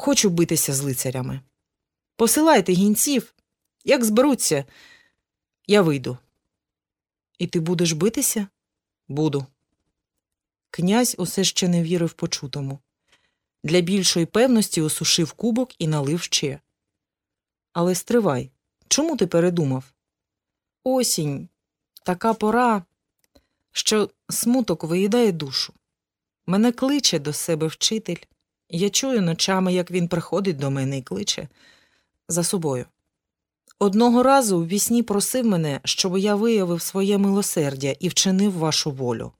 хочу битися з лицарями. Посилайте гінців, як зберуться, я вийду. І ти будеш битися? Буду. Князь усе ще не вірив почутому. Для більшої певності осушив кубок і налив ще. Але стривай, чому ти передумав? Осінь, така пора, що смуток виїдає душу. Мене кличе до себе вчитель. Я чую ночами, як він приходить до мене і кличе за собою. Одного разу в вісні просив мене, щоб я виявив своє милосердя і вчинив вашу волю.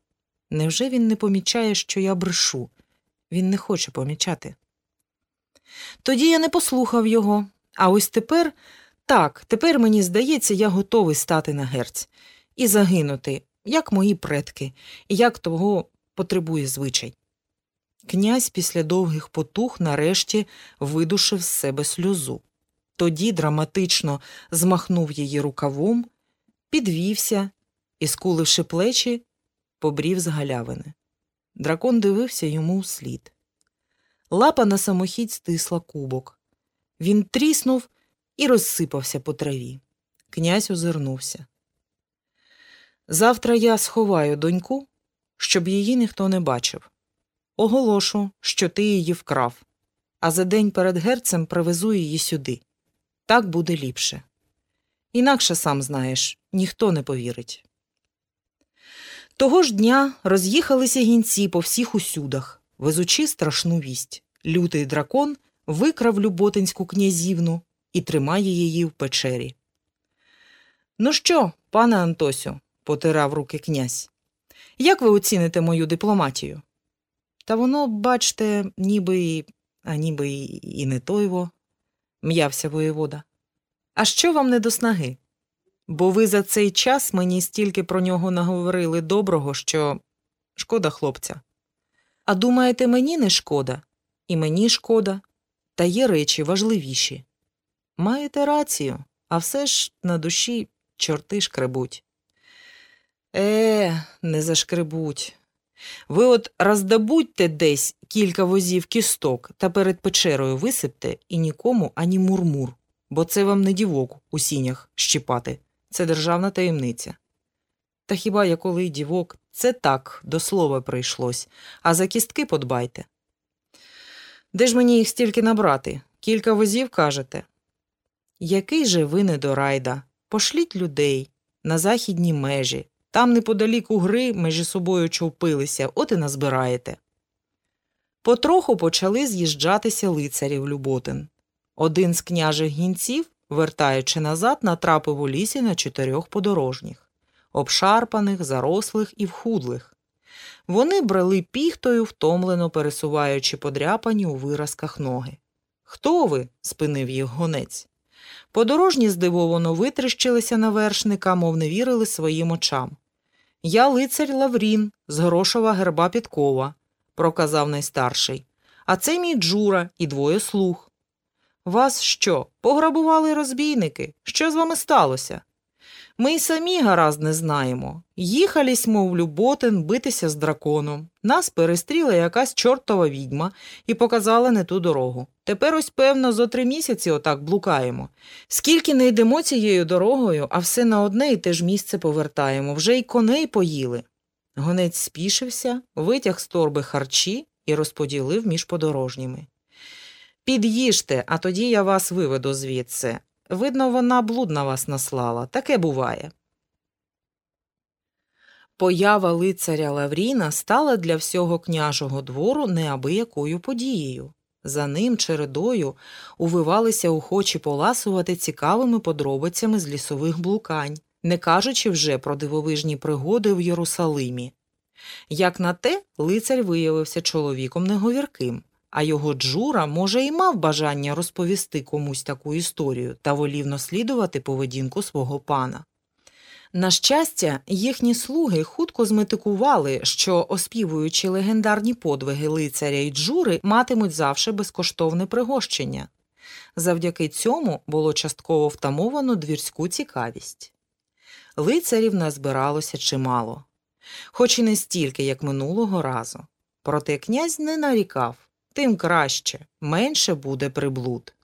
Невже він не помічає, що я брешу? Він не хоче помічати. Тоді я не послухав його, а ось тепер так, тепер мені здається, я готовий стати на герць і загинути, як мої предки, і як того потребує звичай. Князь після довгих потух нарешті видушив з себе сльозу. Тоді драматично змахнув її рукавом, підвівся і, скуливши плечі, побрів з галявини. Дракон дивився йому вслід. Лапа на самохідь стисла кубок. Він тріснув і розсипався по траві. Князь озирнувся. Завтра я сховаю доньку, щоб її ніхто не бачив. Оголошу, що ти її вкрав, а за день перед герцем привезу її сюди. Так буде ліпше. Інакше, сам знаєш, ніхто не повірить. Того ж дня роз'їхалися гінці по всіх усюдах, везучи страшну вість. Лютий дракон викрав Люботинську князівну і тримає її в печері. Ну що, пане Антосю, потирав руки князь, як ви оціните мою дипломатію? Та воно, бачте, ніби, а ніби і не тойво, м'явся воєвода. А що вам не до снаги? Бо ви за цей час мені стільки про нього наговорили доброго, що шкода хлопця. А думаєте, мені не шкода, і мені шкода, та є речі важливіші. Маєте рацію, а все ж на душі чорти шкребуть. Е, не зашкребуть. Ви от роздобудьте десь кілька возів кісток та перед печерою висипте і нікому ані мурмур, бо це вам не дівок у сінях щіпати, це державна таємниця. Та хіба я коли дівок, це так до слова прийшлось, а за кістки подбайте. Де ж мені їх стільки набрати? Кілька возів кажете? Який же ви недорайда? Пошліть людей на західні межі, там неподалік угри межі собою човпилися, от і назбираєте. Потроху почали з'їжджатися лицарі в Люботин. Один з княжих гінців, вертаючи назад, натрапив у лісі на чотирьох подорожніх обшарпаних, зарослих і вхудлих. Вони брали піхтою, втомлено пересуваючи подряпані у виразках ноги. Хто ви? спинив їх гонець. Подорожні здивовано витріщилися на вершника, мов не вірили своїм очам. Я лицар Лаврін з грошова герба Підкова, проказав найстарший. А це мій Джура і двоє слуг. Вас що, пограбували розбійники? Що з вами сталося? Ми й самі гаразд не знаємо. Їхались, мов Люботин, битися з драконом. Нас перестріла якась чортова відьма і показала не ту дорогу. Тепер ось, певно, зо три місяці отак блукаємо. Скільки не йдемо цією дорогою, а все на одне і те ж місце повертаємо, вже й коней поїли. Гонець спішився, витяг з торби харчі і розподілив між подорожніми. Під'їжте, а тоді я вас виведу звідси. Видно, вона блуд на вас наслала. Таке буває. Поява лицаря Лавріна стала для всього княжого двору неабиякою подією. За ним чередою увивалися охочі поласувати цікавими подробицями з лісових блукань, не кажучи вже про дивовижні пригоди в Єрусалимі. Як на те, лицар виявився чоловіком неговірким, а його Джура, може, і мав бажання розповісти комусь таку історію та волів наслідувати поведінку свого пана. На щастя, їхні слуги хутко зметикували, що, оспівуючи легендарні подвиги лицаря і джури, матимуть завше безкоштовне пригощення. Завдяки цьому було частково втамовано двірську цікавість. Лицарів назбиралося чимало, хоч і не стільки, як минулого разу. Проте князь не нарікав тим краще, менше буде приблуд.